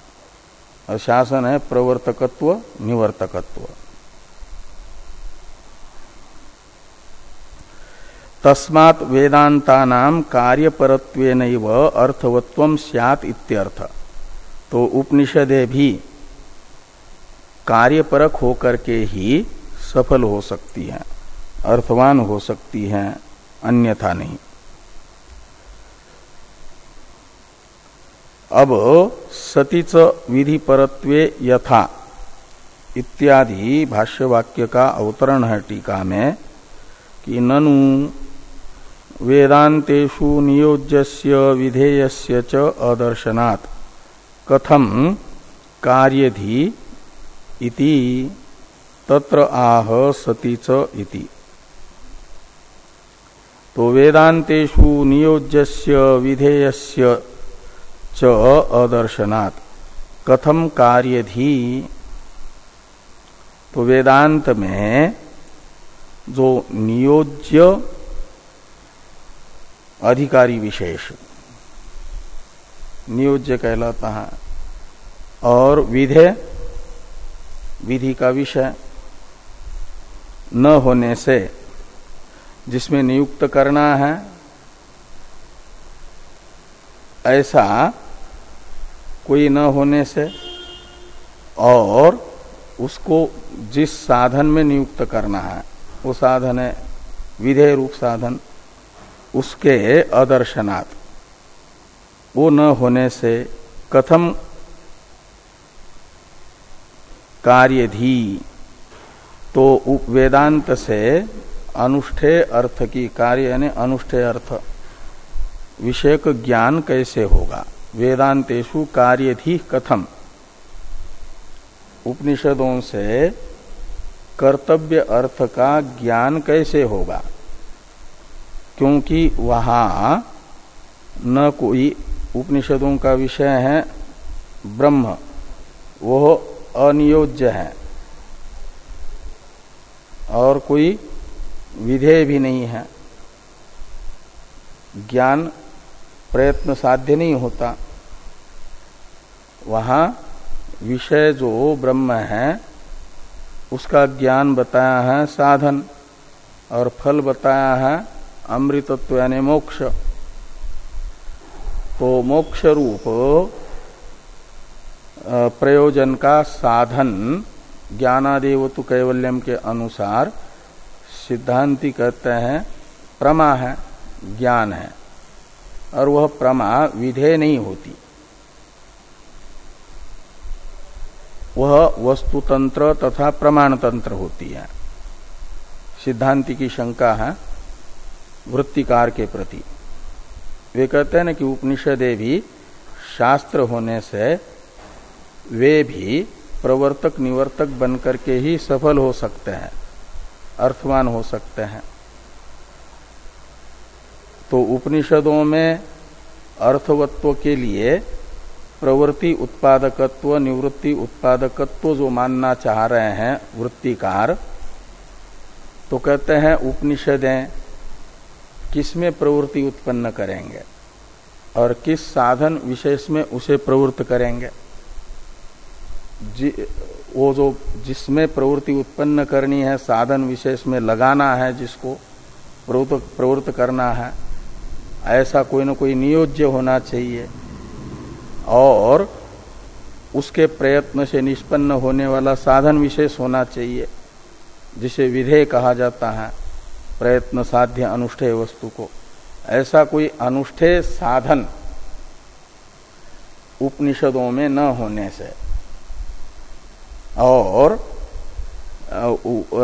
शासन है प्रवर्तकत्व, निवर्तकत्व। तस्मात् वेदांता कार्यपरत्वेन अर्थवत्व सियात इत्यर्थ। तो उपनिषदे भी कार्यपरक होकर के ही सफल हो सकती हैं, अर्थवान हो सकती हैं, अन्यथा नहीं। अब सतीच विधि परत्वे यथा इत्यादि भाष्यवाक्य का अवतरण है टीका में कि ननु वेदांतेषु नियोज्यस्य विधेयस्य च अदर्शनात् कथम कार्यधि इति तत्र आह सतीच इति। तो वेदांतेषु नियोज्यस्य विधेयस्य च अदर्शनात्। कथम कार्य कार्यधि? तो वेदांत में जो नियोज्य अधिकारी विशेष, नियोज्य कहलाता है, और विधेय विधि का विषय न होने से, जिसमें नियुक्त करना है, ऐसा कोई न होने से और उसको जिस साधन में नियुक्त करना है, वो साधन है विधेय रूप साधन, उसके अदर्शनात्। वो न होने से कथम कार्यधी। तो वेदांत से अनुष्ठेय अर्थ की कार्य यानी अनुष्ठेय अर्थ, विषयक ज्ञान कैसे होगा? वेदांतेशु कार्य थी कथम। उपनिषदों से कर्तव्य अर्थ का ज्ञान कैसे होगा? क्योंकि वहाँ न कोई उपनिषदों का विषय है, ब्रह्म वो अनियोज्य है। और कोई विधेय भी नहीं है। ज्ञान प्रयत्न साध्य नहीं होता। वहाँ विषय जो ब्रह्म है, उसका ज्ञान बताया है साधन, और फल बताया है अमृतत्व यानी मोक्ष। तो मोक्ष रूप प्रयोजन का साधन ज्ञानादेव तो कैवल्यम के अनुसार सिद्धांति कहते हैं, प्रमा है, ज्ञान है। और वह प्रमा विधेय नहीं होती। वह वस्तुतंत्र तथा प्रमाण तंत्र होती है। सिद्धांति की शंका है वृत्तिकार के प्रति। वे कहते हैं ना कि उपनिषदे भी शास्त्र होने से वे भी प्रवर्तक निवर्तक बनकर के ही सफल हो सकते हैं, अर्थवान हो सकते हैं। तो उपनिषदों में अर्थवत्व के लिए प्रवृत्ति उत्पादकत्व, निवृत्ति उत्पादकत्व जो मानना चाह रहे हैं, वृत्तिकार तो कहते हैं उपनिषदें किसमें प्रवृत्ति उत्पन्न करेंगे और किस साधन विशेष में उसे प्रवृत्त करेंगे। वो जो जिसमें प्रवृत्ति उत्पन्न करनी है, साधन विशेष में लगाना है जिसको प्रवृत्त प्रवृत्त करना है ऐसा कोई ना कोई नियोज्य होना चाहिए। और उसके प्रयत्न से निष्पन्न होने वाला साधन विशेष होना चाहिए, जिसे विधेय कहा जाता है, प्रयत्न साध्य अनुष्ठेय वस्तु को। ऐसा कोई अनुष्ठेय साधन उपनिषदों में न होने से। और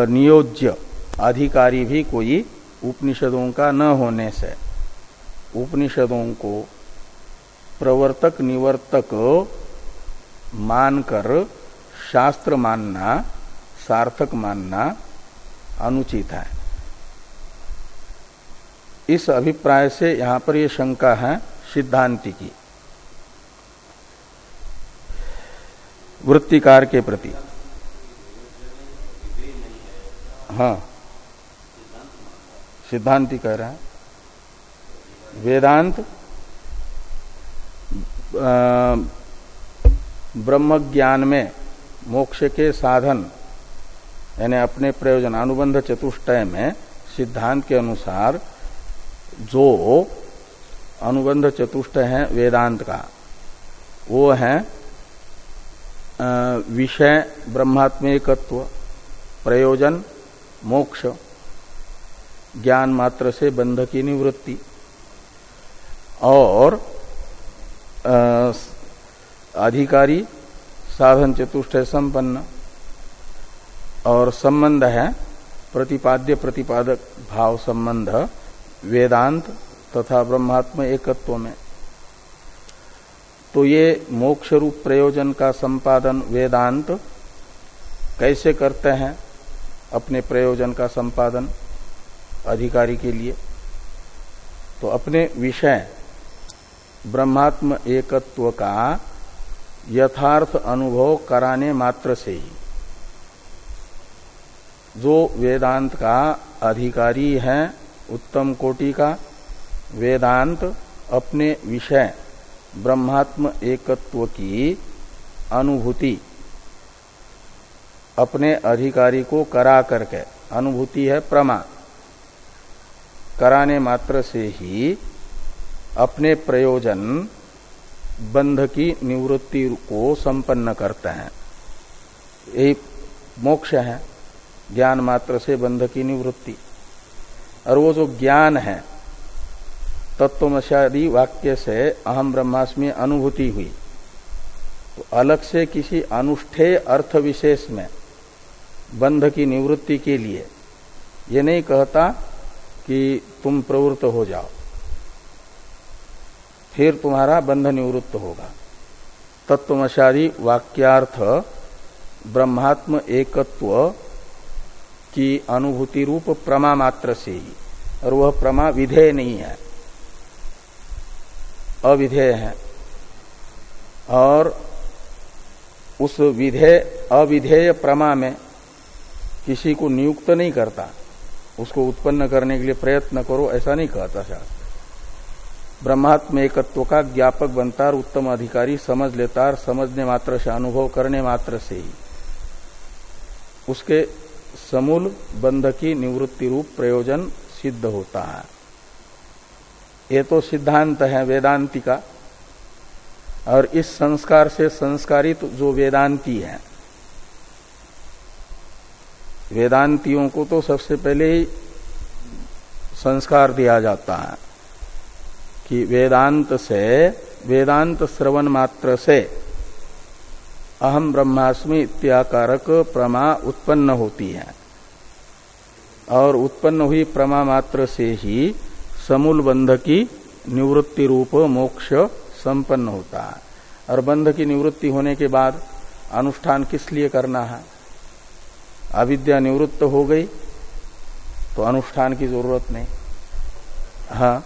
नियोज्य अधिकारी भी कोई उपनिषदों का न होने से। उपनिषदों को प्रवर्तक निवर्तक मानकर शास्त्र मानना, सार्थक मानना अनुचित है। इस अभिप्राय से यहाँ पर यह शंका है सिद्धांति की। वृत्तिकार के प्रति। हाँ। सिद्धांति कह रहा है। वेदांत ब्रह्म ज्ञान में मोक्ष के साधन, यानी अपने प्रयोजन, अनुबंध चतुष्टय में सिद्धांत के अनुसार जो अनुबंध चतुष्टय है वेदांत का, वो है विषय ब्रह्मात्मेकत्व प्रयोजन, मोक्ष, ज्ञान मात्र से बंध की निवृत्ति। और अधिकारी साधन चतुष्ट संपन्न। और संबंध है प्रतिपाद्य प्रतिपादक भाव संबंध, वेदांत तथा ब्रह्मात्म एकत्व में। तो ये मोक्ष रूप प्रयोजन का संपादन वेदांत कैसे करते हैं? अपने प्रयोजन का संपादन अधिकारी के लिए। तो अपने विषय ब्रह्मात्म एकत्व का यथार्थ अनुभव कराने मात्र से ही। जो वेदांत का अधिकारी है, उत्तम कोटि का, वेदांत अपने विषय ब्रह्मात्म एकत्व की अनुभूति अपने अधिकारी को करा करके, अनुभूति है प्रमा, कराने मात्र से ही अपने प्रयोजन बंध की निवृत्ति को संपन्न करते हैं। यही मोक्ष है, ज्ञान मात्र से बंध की निवृत्ति। और वो जो ज्ञान है तत्वमशादी वाक्य से अहम ब्रह्मास्मि अनुभूति हुई। तो अलग से किसी अनुष्ठेय अर्थ विशेष में बंध की निवृत्ति के लिए ये नहीं कहता कि तुम प्रवृत्त हो जाओ। फिर तुम्हारा बंध निवृत्त होगा। तत्वमशादी वाक्यार्थ, ब्रह्मात्म एकत्व की अनुभूति रूप प्रमा मात्र से ही, और वह प्रमा विधेय नहीं है। अविधेय है। और उस विधेय, अविधेय प्रमा में किसी को नियुक्त नहीं करता। उसको उत्पन्न करने के लिए प्रयत्न करो, ऐसा नहीं कहता शास्त्र। ब्रह्मात्म एकत्व का ज्ञापक बनता उत्तम अधिकारी समझ लेता और समझने मात्र से, अनुभव करने मात्र से ही। उसके समूल बंध की निवृत्ति रूप प्रयोजन सिद्ध होता है। ये तो सिद्धांत है वेदांति का। और इस संस्कार से संस्कारित तो जो वेदांती है, वेदांतियों को तो सबसे पहले ही संस्कार दिया जाता है। कि वेदांत से, वेदांत श्रवण मात्र से अहम ब्रह्मास्मि इत्याकारक प्रमा उत्पन्न होती है। और उत्पन्न हुई प्रमा मात्र से ही समूल बंध की निवृत्ति रूप मोक्ष संपन्न होता है। और बंध की निवृत्ति होने के बाद अनुष्ठान किस लिए करना है? अविद्या निवृत्त हो गई तो अनुष्ठान की ज़रूरत नहीं। हाँ।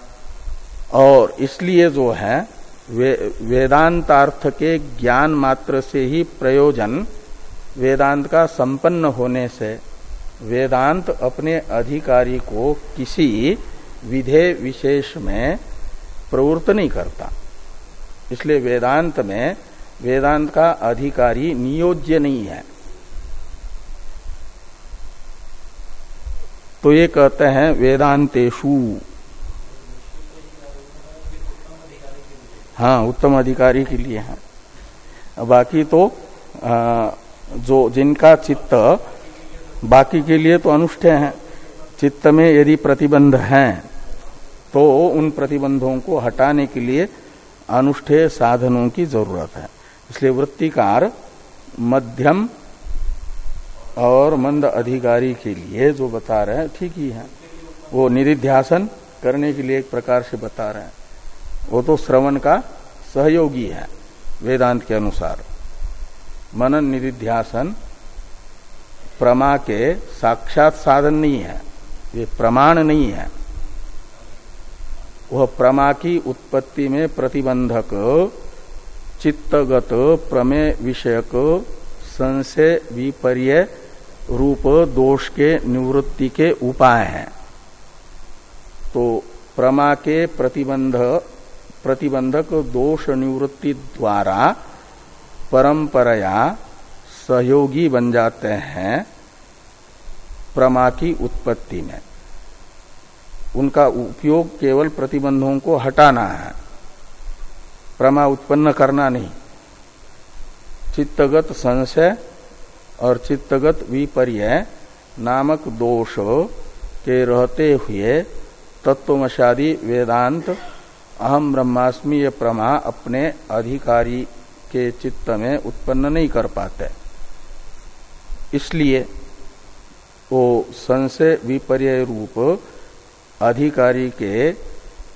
और इसलिए जो है वे, वेदांतार्थ के ज्ञान मात्र से ही प्रयोजन वेदांत का संपन्न होने से वेदांत अपने अधिकारी को किसी विधेय विशेष में प्रवृत्त नहीं करता। इसलिए वेदांत में वेदांत का अधिकारी नियोज्य नहीं है। तो ये कहते हैं वेदांतेशु हाँ उत्तम अधिकारी के लिए है। बाकी तो आ, जो जिनका चित्त बाकी के लिए तो अनुष्ठेय है। चित्त में यदि प्रतिबंध हैं तो उन प्रतिबंधों को हटाने के लिए अनुष्ठेय साधनों की ज़रूरत है। इसलिए वृत्तिकार मध्यम और मंद अधिकारी के लिए जो बता रहे हैं ठीक ही है। वो निधिध्यासन करने के लिए एक प्रकार से बता रहे हैं। वो तो श्रवण का सहयोगी है, वेदांत के अनुसार। मनन निधिध्यासन, प्रमा के साक्षात साधन नहीं है, ये प्रमाण नहीं है। वह प्रमा की उत्पत्ति में प्रतिबंधक, चित्तगत प्रमेय विषयक संशय विपर्य रूप दोष के निवृत्ति के उपाय हैं। तो प्रमा के प्रतिबंध प्रतिबंधक दोष निवृत्ति द्वारा परंपराया सहयोगी बन जाते हैं प्रमा की उत्पत्ति में। उनका उपयोग केवल प्रतिबंधों को हटाना है। प्रमा उत्पन्न करना नहीं। चित्तगत संशय और चित्तगत विपर्य नामक दोष के रहते हुए तत्वमशादी वेदांत अहम ब्रह्मास्मि ये प्रमा अपने अधिकारी के चित्त में उत्पन्न नहीं कर पाते। इसलिए वो संशय विपर्य रूप अधिकारी के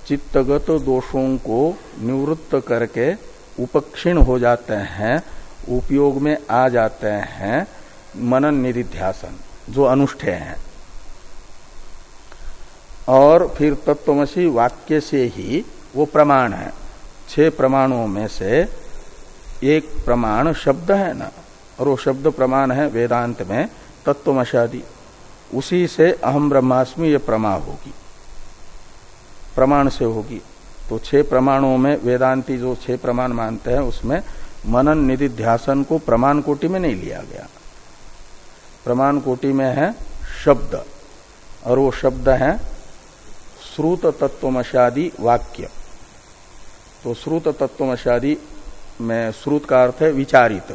चित्तगत दोषों को निवृत्त करके उपक्षीण हो जाते हैं, उपयोग में आ जाते हैं मनन निधिध्यासन, जो अनुष्ठेय हैं। और फिर तत्वमसी वाक्य से ही वो प्रमाण है। छह प्रमाणों में से एक प्रमाण शब्द है ना, और वो शब्द प्रमाण है वेदांत में तत्वमशादी। उसी से अहम ब्रह्मास्मि ये प्रमा होगी, प्रमाण से होगी। तो छह प्रमाणों में वेदांती जो छह प्रमाण मानते हैं, उसमें मनन निधि ध्यासन को प्रमाण कोटि में नहीं लिया गया। प्रमाण कोटि में है शब्द, और वो शब्द है श्रुत तत्वमशादी वाक्य। तो श्रुत तत्वमशादी में श्रुत का अर्थ है विचारित।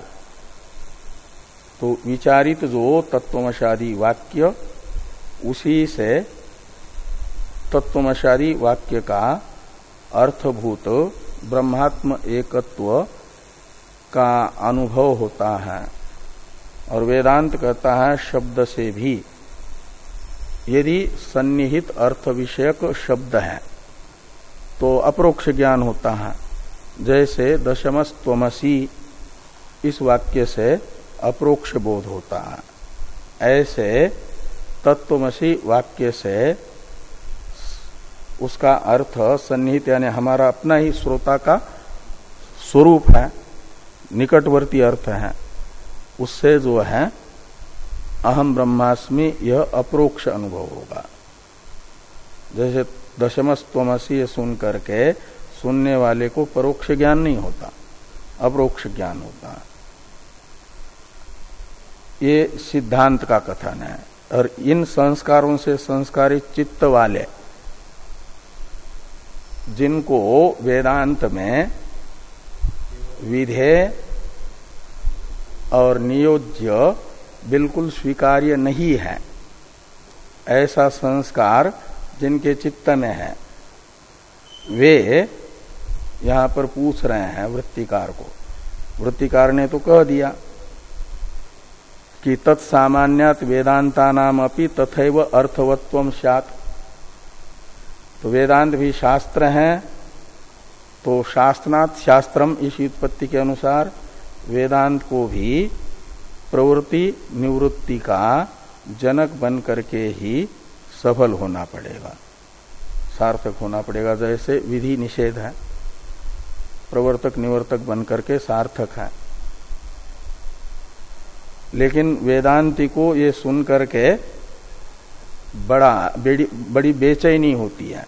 तो विचारित जो तत्वमशादी वाक्य, उसी से तत्वमशादी वाक्य का अर्थभूत ब्रह्मात्म एकत्व का अनुभव होता है। और वेदांत कहता है शब्द से भी। यदि सन्निहित अर्थ विषयक शब्द है तो अप्रोक्ष ज्ञान होता है। जैसे दशमस्तमसी इस वाक्य से अप्रोक्ष बोध होता है। ऐसे तत्वमसी वाक्य से उसका अर्थ सन्निहित यानी हमारा अपना ही श्रोता का स्वरूप है, निकटवर्ती अर्थ है। उससे जो है, अहम ब्रह्मास्मि यह अप्रोक्ष अनुभव होगा। जैसे दशमस्तमसी सुन करके सुनने वाले को परोक्ष ज्ञान नहीं होता, अप्रोक्ष ज्ञान होता। ये सिद्धांत का कथन है। और इन संस्कारों से संस्कारित चित्त वाले, जिनको वेदांत में विधेय और नियोज्य बिल्कुल स्वीकार्य नहीं है, ऐसा संस्कार जिनके चित्त में है, वे यहाँ पर पूछ रहे हैं वृत्तिकार को। वृत्तिकार ने तो कह दिया कि तत्सामान्यात वेदांता नाम अपनी तथैव अर्थवत्व सात तो वेदांत भी शास्त्र हैं तो शास्त्रनाथ शास्त्रम इस उत्पत्ति के अनुसार वेदांत को भी प्रवृत्ति निवृत्ति का जनक बन करके ही सफल होना पड़ेगा। सार्थक होना पड़ेगा। जैसे विधि निषेध है प्रवर्तक निवर्तक बन करके सार्थक है। लेकिन वेदांति को ये सुन करके बड़ा बड़ी, बड़ी बेचैनी होती है।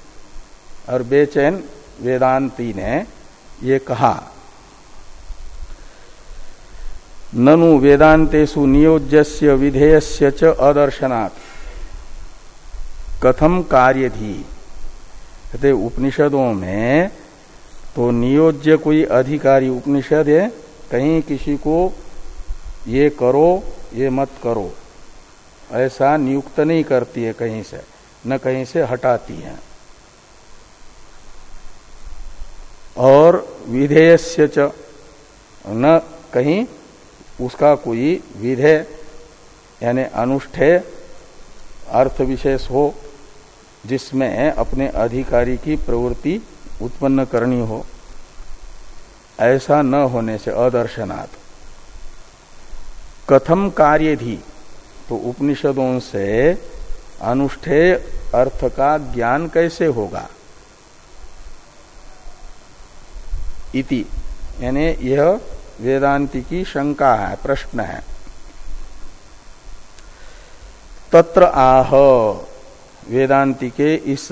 और बेचैन वेदांती ने ये कहा ननु वेदांतेशु नियोज्य विधेयस्य च अदर्शनात्। कथम कार्य थी कहते उपनिषदों में तो नियोज्य कोई अधिकारी, उपनिषद है, कहीं किसी को ये करो, ये मत करो। ऐसा नियुक्त नहीं करती है कहीं से, न कहीं से हटाती है। और विधेयस्य च, न कहीं उसका कोई विधेय, यानी अनुष्ठेय अर्थ विशेष हो जिसमें अपने अधिकारी की प्रवृत्ति उत्पन्न करनी हो, ऐसा न होने से अदर्शनात्। कथम कार्य भी तो उपनिषदों से अनुष्ठेय अर्थ का ज्ञान कैसे होगा? इति, यानी यह वेदांति की शंका है, प्रश्न है। तत्र आह। वेदांति के इस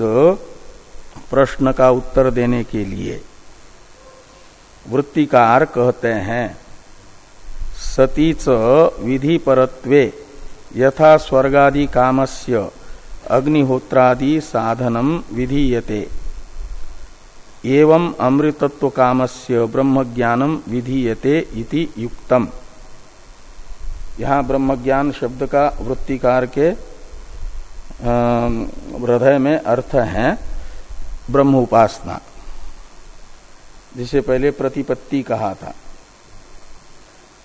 प्रश्न का उत्तर देने के लिए वृत्तिकार कहते हैं, सतीच विधि परत्वे यथा स्वर्गादि कामस्य अग्निहोत्रादि साधनम विधीयते। एवं अमृतत्व कामस्य ब्रह्म ज्ञानम विधीयते इति युक्तम। यहाँ ब्रह्म ज्ञान शब्द का वृत्तिकार के हृदय में अर्थ है ब्रह्म उपासना जिसे पहले प्रतिपत्ति कहा था।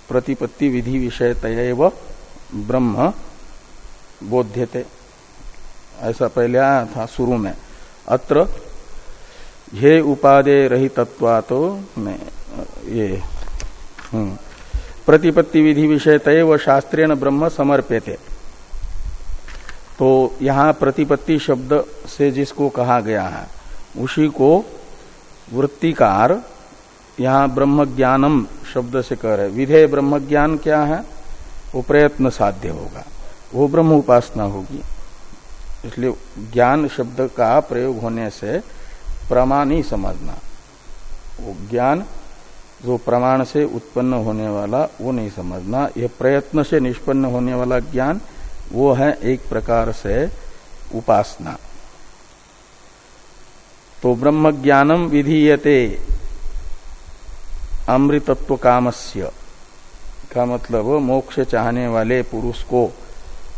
प्रतिपत्ति विधि विषय तय ब्रह्म बोध्यते। ऐसा पहले आया था शुरू में। अत्र ये उपादे रहितत्वा तो ये हम्म, प्रतिपत्ति विधि विषय तय व शास्त्रीय ब्रह्म समर्प्यते। तो यहाँ प्रतिपत्ति शब्द से जिसको कहा गया है, उसी को वृत्तिकार यहाँ ब्रह्म ज्ञानम शब्द से कह रहे विधेय ब्रह्म ज्ञान क्या है? वो प्रयत्न साध्य होगा। वो ब्रह्म उपासना होगी। इसलिए ज्ञान शब्द का प्रयोग होने से प्रमाण ही समझना। वो ज्ञान जो प्रमाण से उत्पन्न होने वाला, वो नहीं समझना। यह प्रयत्न से निष्पन्न होने वाला ज्ञान वो है एक प्रकार से उपासना। तो ब्रह्म ज्ञानम विधीयते अमृतत्व कामस्य का मतलब मोक्ष चाहने वाले पुरुष को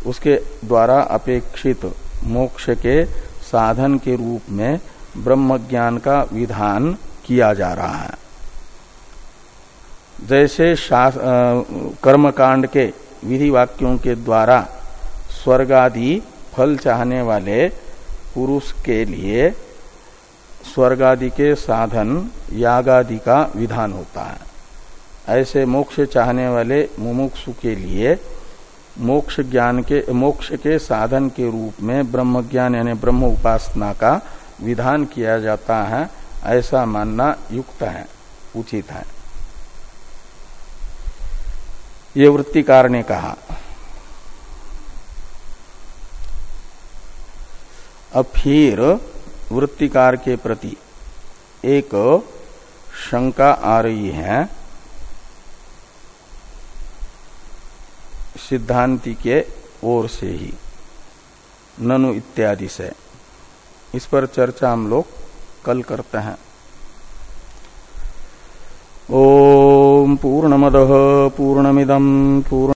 उसके द्वारा अपेक्षित मोक्ष के साधन के रूप में ब्रह्म ज्ञान का विधान किया जा रहा है। जैसे कर्मकांड के विधि वाक्यों के द्वारा स्वर्ग आदि फल चाहने वाले पुरुष के लिए स्वर्ग आदि के साधन याग आदि का विधान होता है। ऐसे मोक्ष चाहने वाले मुमुक्षु के लिए मोक्ष ज्ञान के, मोक्ष के साधन के रूप में ब्रह्म ज्ञान यानी ब्रह्म उपासना का विधान किया जाता है, ऐसा मानना युक्त है, उचित है। ये वृत्तिकार ने कहा अब फिर वृत्तिकार के प्रति एक शंका आ रही है सिद्धांति के ओर से ही, ननु इत्यादि से। इस पर चर्चा हम लोग कल करते हैं। ओम पूर्णमद पूर्णमिदम पूर्ण